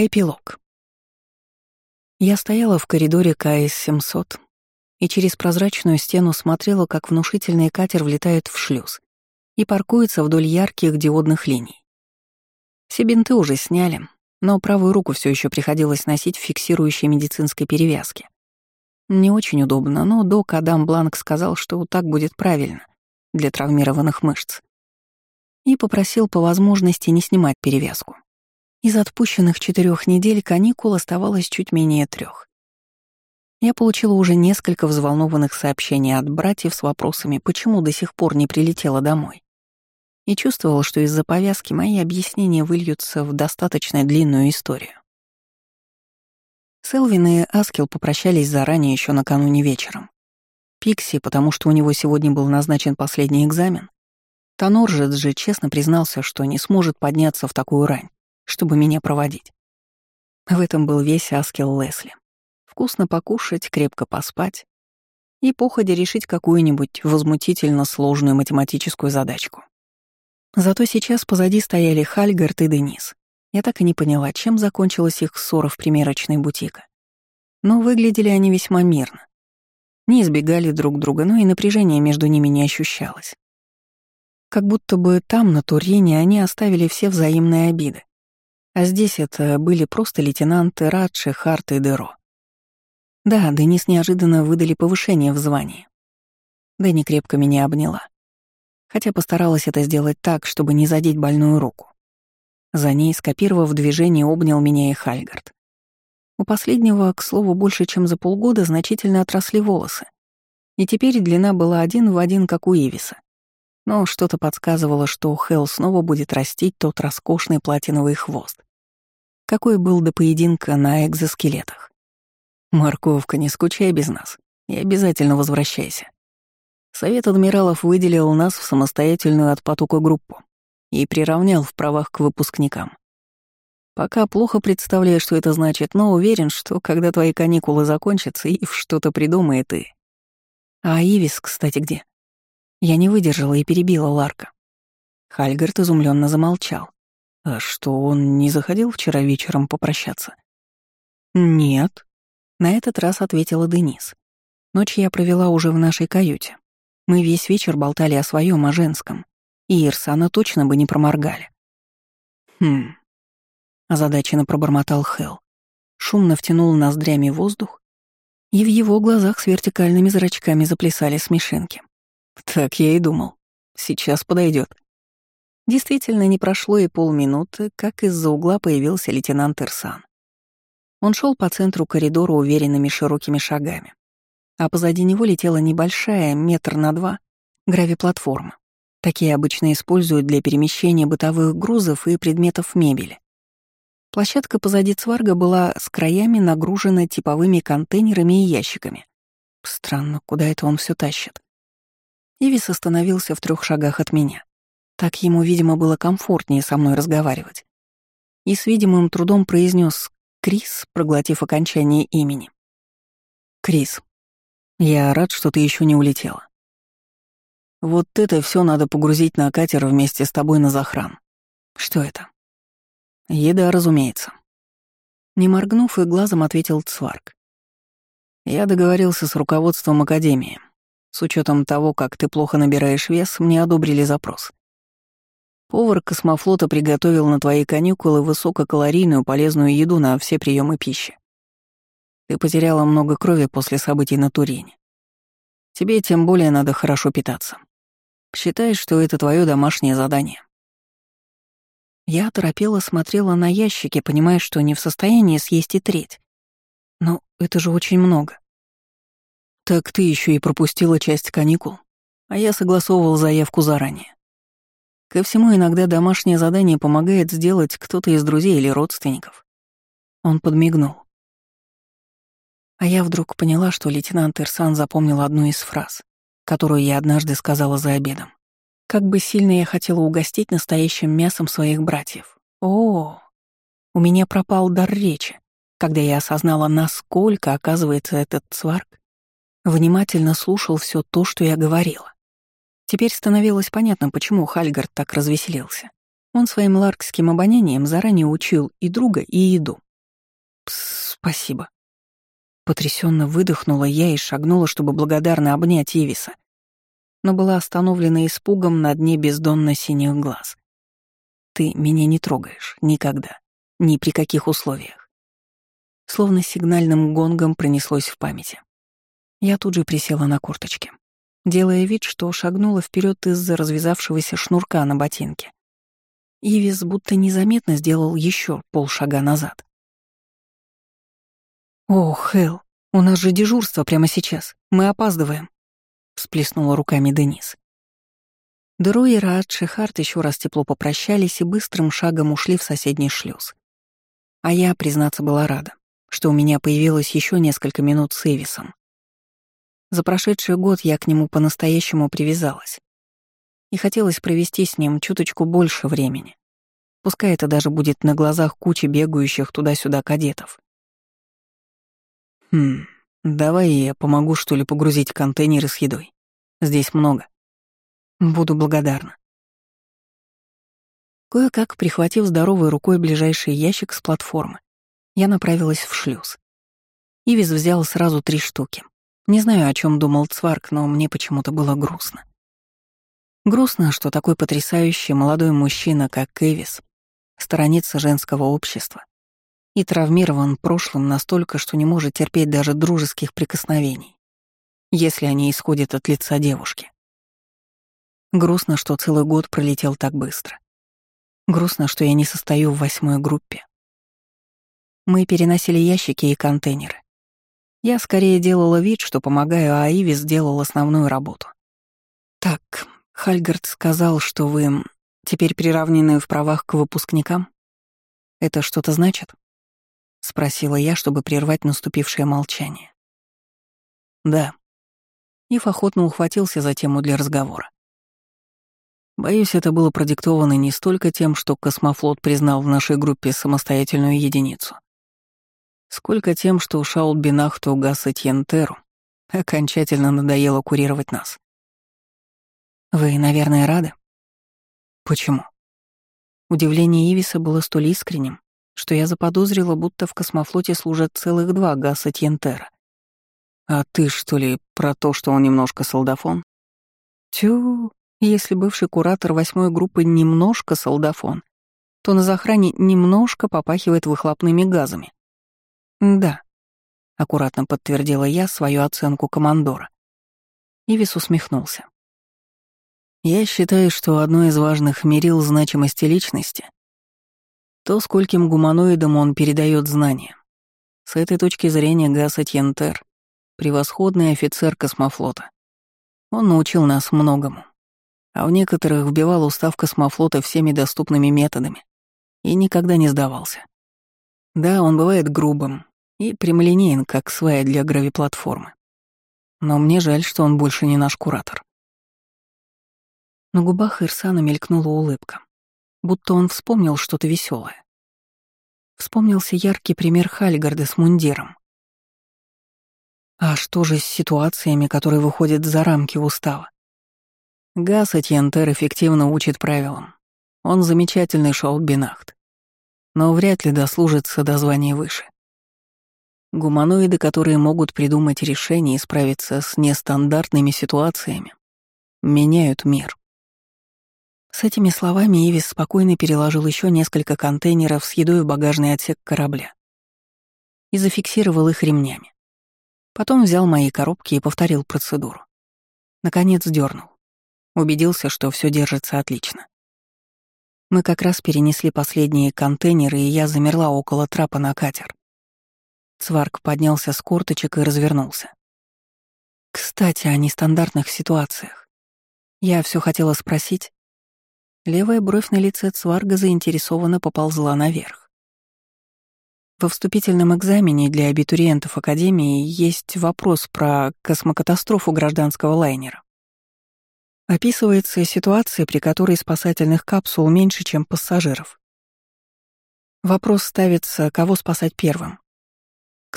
Эпилог. Я стояла в коридоре КС-700 и через прозрачную стену смотрела, как внушительный катер влетает в шлюз и паркуется вдоль ярких диодных линий. Все бинты уже сняли, но правую руку все еще приходилось носить в фиксирующей медицинской перевязке. Не очень удобно, но док Адам Бланк сказал, что так будет правильно для травмированных мышц. И попросил по возможности не снимать перевязку. Из отпущенных четырех недель каникул оставалось чуть менее трех. Я получила уже несколько взволнованных сообщений от братьев с вопросами, почему до сих пор не прилетела домой. И чувствовала, что из-за повязки мои объяснения выльются в достаточно длинную историю. Селвин и Аскел попрощались заранее еще накануне вечером. Пикси, потому что у него сегодня был назначен последний экзамен. Тоноржец же честно признался, что не сможет подняться в такую рань чтобы меня проводить. В этом был весь Аскел Лесли. Вкусно покушать, крепко поспать и походе решить какую-нибудь возмутительно сложную математическую задачку. Зато сейчас позади стояли Хальгард и Денис. Я так и не поняла, чем закончилась их ссора в примерочной бутика. Но выглядели они весьма мирно. Не избегали друг друга, но и напряжение между ними не ощущалось. Как будто бы там, на Турине, они оставили все взаимные обиды. А здесь это были просто лейтенанты Радши, Харт и Деро. Да, Денис неожиданно выдали повышение в звании. Дэнни крепко меня обняла. Хотя постаралась это сделать так, чтобы не задеть больную руку. За ней, скопировав движение, обнял меня и Хальгард. У последнего, к слову, больше чем за полгода значительно отросли волосы. И теперь длина была один в один, как у Ивиса. Но что-то подсказывало, что Хелл снова будет растить тот роскошный платиновый хвост какой был до поединка на экзоскелетах. «Морковка, не скучай без нас и обязательно возвращайся». Совет адмиралов выделил нас в самостоятельную от потока группу и приравнял в правах к выпускникам. Пока плохо представляю, что это значит, но уверен, что когда твои каникулы закончатся, Ив что-то придумает и... А Ивис, кстати, где? Я не выдержала и перебила Ларка. Хальгард изумленно замолчал. А что, он не заходил вчера вечером попрощаться? Нет. На этот раз ответила Денис. Ночь я провела уже в нашей каюте. Мы весь вечер болтали о своем, о женском. И Ирсана точно бы не проморгали. Хм. Озадаченно пробормотал Хел. Шумно втянул ноздрями воздух, и в его глазах с вертикальными зрачками заплясали смешинки. Так я и думал. Сейчас подойдет. Действительно, не прошло и полминуты, как из-за угла появился лейтенант Ирсан. Он шел по центру коридора уверенными широкими шагами, а позади него летела небольшая, метр на два, гравиплатформа. Такие обычно используют для перемещения бытовых грузов и предметов мебели. Площадка позади Цварга была с краями нагружена типовыми контейнерами и ящиками. Странно, куда это он все тащит. Ивис остановился в трех шагах от меня. Так ему, видимо, было комфортнее со мной разговаривать. И с видимым трудом произнес Крис, проглотив окончание имени. «Крис, я рад, что ты еще не улетела. Вот это все надо погрузить на катер вместе с тобой на захран. Что это? Еда, разумеется. Не моргнув и глазом ответил Цварк. Я договорился с руководством Академии. С учетом того, как ты плохо набираешь вес, мне одобрили запрос. Повар космофлота приготовил на твои каникулы высококалорийную полезную еду на все приемы пищи. Ты потеряла много крови после событий на Турине. Тебе тем более надо хорошо питаться. Считай, что это твое домашнее задание. Я торопела смотрела на ящики, понимая, что не в состоянии съесть и треть. Но это же очень много. Так ты еще и пропустила часть каникул, а я согласовывал заявку заранее. Ко всему иногда домашнее задание помогает сделать кто-то из друзей или родственников. Он подмигнул. А я вдруг поняла, что лейтенант Ирсан запомнил одну из фраз, которую я однажды сказала за обедом. Как бы сильно я хотела угостить настоящим мясом своих братьев. О, у меня пропал дар речи, когда я осознала, насколько, оказывается, этот цварк внимательно слушал все то, что я говорила. Теперь становилось понятно, почему Хальгард так развеселился. Он своим ларкским обонянием заранее учил и друга, и еду, Спасибо. Потрясенно выдохнула я и шагнула, чтобы благодарно обнять Ивиса, но была остановлена испугом на дне бездонно-синих глаз. Ты меня не трогаешь. Никогда. Ни при каких условиях. Словно сигнальным гонгом пронеслось в памяти. Я тут же присела на корточки, делая вид, что шагнула вперед из-за развязавшегося шнурка на ботинке. Ивис будто незаметно сделал еще полшага назад. «О, Хэл, у нас же дежурство прямо сейчас. Мы опаздываем», — всплеснула руками Денис. Дыру и Раат Шихарт еще раз тепло попрощались и быстрым шагом ушли в соседний шлюз. А я, признаться, была рада, что у меня появилось еще несколько минут с Эвисом. За прошедший год я к нему по-настоящему привязалась. И хотелось провести с ним чуточку больше времени. Пускай это даже будет на глазах кучи бегающих туда-сюда кадетов. «Хм, давай я помогу, что ли, погрузить контейнеры с едой. Здесь много». Буду благодарна. Кое-как, прихватив здоровой рукой ближайший ящик с платформы, я направилась в шлюз. Ивис взял сразу три штуки. Не знаю, о чем думал Цварк, но мне почему-то было грустно. Грустно, что такой потрясающий молодой мужчина, как Эвис, сторонится женского общества и травмирован прошлым настолько, что не может терпеть даже дружеских прикосновений, если они исходят от лица девушки. Грустно, что целый год пролетел так быстро. Грустно, что я не состою в восьмой группе. Мы переносили ящики и контейнеры. Я скорее делала вид, что помогаю, а Иви сделал основную работу. Так, Хальгард сказал, что вы теперь приравнены в правах к выпускникам. Это что-то значит? Спросила я, чтобы прервать наступившее молчание. Да. Ив охотно ухватился за тему для разговора. Боюсь, это было продиктовано не столько тем, что космофлот признал в нашей группе самостоятельную единицу, сколько тем, что Шаут Бинахту Гаса Тьентеру окончательно надоело курировать нас. Вы, наверное, рады? Почему? Удивление Ивиса было столь искренним, что я заподозрила, будто в космофлоте служат целых два Гаса Тьентера. А ты, что ли, про то, что он немножко солдафон? Тю, если бывший куратор восьмой группы немножко солдафон, то на захране немножко попахивает выхлопными газами. Да, аккуратно подтвердила я свою оценку командора. Ивис усмехнулся. Я считаю, что одно из важных мерил значимости личности — то, скольким гуманоидам он передает знания. С этой точки зрения Гаса Тьентер — превосходный офицер космофлота. Он научил нас многому а в некоторых вбивал устав космофлота всеми доступными методами и никогда не сдавался. Да, он бывает грубым и прямолинеен, как свая для гравиплатформы. Но мне жаль, что он больше не наш куратор. На губах Ирсана мелькнула улыбка, будто он вспомнил что-то веселое. Вспомнился яркий пример Хальгарда с мундиром. А что же с ситуациями, которые выходят за рамки устава? Газ Атьянтер эффективно учит правилам. Он замечательный шаутбинахт, но вряд ли дослужится до звания выше. Гуманоиды, которые могут придумать решения и справиться с нестандартными ситуациями, меняют мир. С этими словами Ивис спокойно переложил еще несколько контейнеров с едой в багажный отсек корабля и зафиксировал их ремнями. Потом взял мои коробки и повторил процедуру. Наконец дернул. Убедился, что все держится отлично. Мы как раз перенесли последние контейнеры, и я замерла около трапа на катер. Цварк поднялся с корточек и развернулся. Кстати, о нестандартных ситуациях. Я все хотела спросить. Левая бровь на лице Цварга заинтересованно поползла наверх. Во вступительном экзамене для абитуриентов Академии есть вопрос про космокатастрофу гражданского лайнера. Описывается ситуация, при которой спасательных капсул меньше, чем пассажиров. Вопрос ставится, кого спасать первым.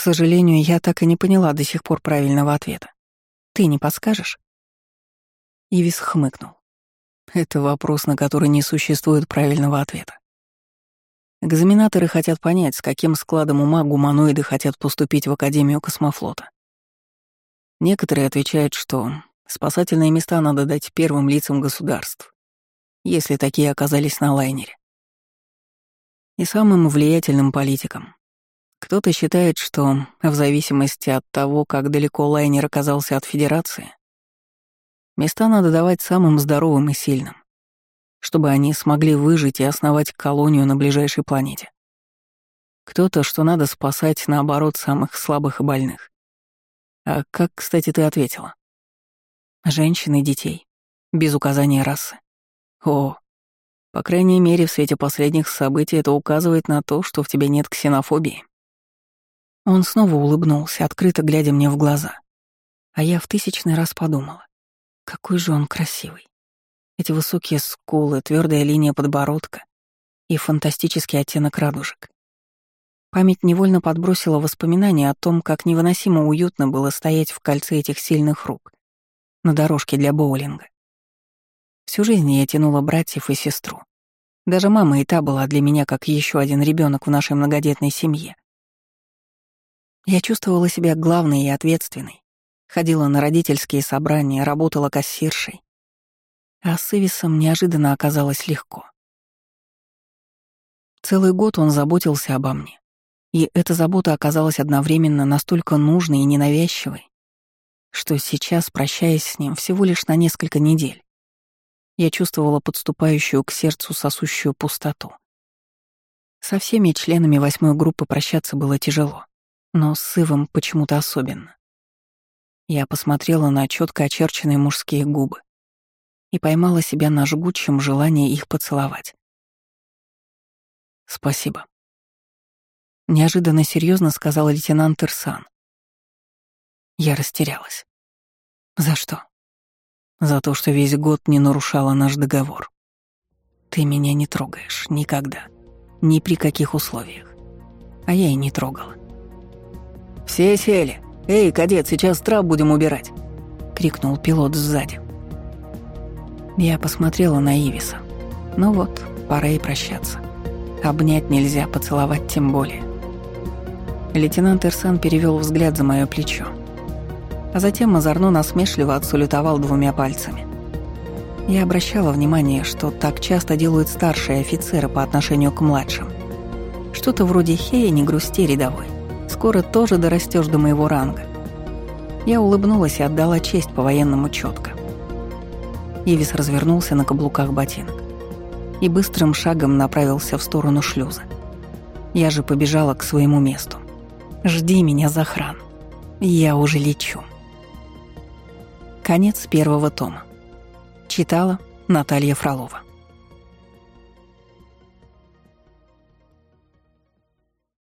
К сожалению, я так и не поняла до сих пор правильного ответа. Ты не подскажешь? Ивис хмыкнул. Это вопрос, на который не существует правильного ответа. Экзаменаторы хотят понять, с каким складом ума гуманоиды хотят поступить в Академию космофлота. Некоторые отвечают, что спасательные места надо дать первым лицам государств, если такие оказались на лайнере. И самым влиятельным политикам. Кто-то считает, что в зависимости от того, как далеко лайнер оказался от Федерации, места надо давать самым здоровым и сильным, чтобы они смогли выжить и основать колонию на ближайшей планете. Кто-то, что надо спасать, наоборот, самых слабых и больных. А как, кстати, ты ответила? Женщин и детей. Без указания расы. О, по крайней мере, в свете последних событий это указывает на то, что в тебе нет ксенофобии. Он снова улыбнулся, открыто глядя мне в глаза. А я в тысячный раз подумала, какой же он красивый. Эти высокие скулы, твердая линия подбородка и фантастический оттенок радужек. Память невольно подбросила воспоминания о том, как невыносимо уютно было стоять в кольце этих сильных рук на дорожке для боулинга. Всю жизнь я тянула братьев и сестру. Даже мама и та была для меня как еще один ребенок в нашей многодетной семье. Я чувствовала себя главной и ответственной. Ходила на родительские собрания, работала кассиршей. А с Ивисом неожиданно оказалось легко. Целый год он заботился обо мне. И эта забота оказалась одновременно настолько нужной и ненавязчивой, что сейчас, прощаясь с ним всего лишь на несколько недель, я чувствовала подступающую к сердцу сосущую пустоту. Со всеми членами восьмой группы прощаться было тяжело но с Ивом почему-то особенно. Я посмотрела на четко очерченные мужские губы и поймала себя на жгучем желании их поцеловать. «Спасибо», — неожиданно серьезно сказал лейтенант Ирсан. Я растерялась. «За что?» «За то, что весь год не нарушала наш договор. Ты меня не трогаешь никогда, ни при каких условиях. А я и не трогала. «Все сели. Эй, кадет, сейчас трап будем убирать!» — крикнул пилот сзади. Я посмотрела на Ивиса. Ну вот, пора и прощаться. Обнять нельзя, поцеловать тем более. Лейтенант Ирсан перевел взгляд за мое плечо. А затем озорно насмешливо отсулютовал двумя пальцами. Я обращала внимание, что так часто делают старшие офицеры по отношению к младшим. Что-то вроде «Хея, не грусти, рядовой». Скоро тоже дорастешь до моего ранга. Я улыбнулась и отдала честь по-военному четко. Ивис развернулся на каблуках ботинок и быстрым шагом направился в сторону шлюза. Я же побежала к своему месту. «Жди меня, Захран. Я уже лечу». Конец первого тома. Читала Наталья Фролова.